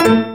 thank you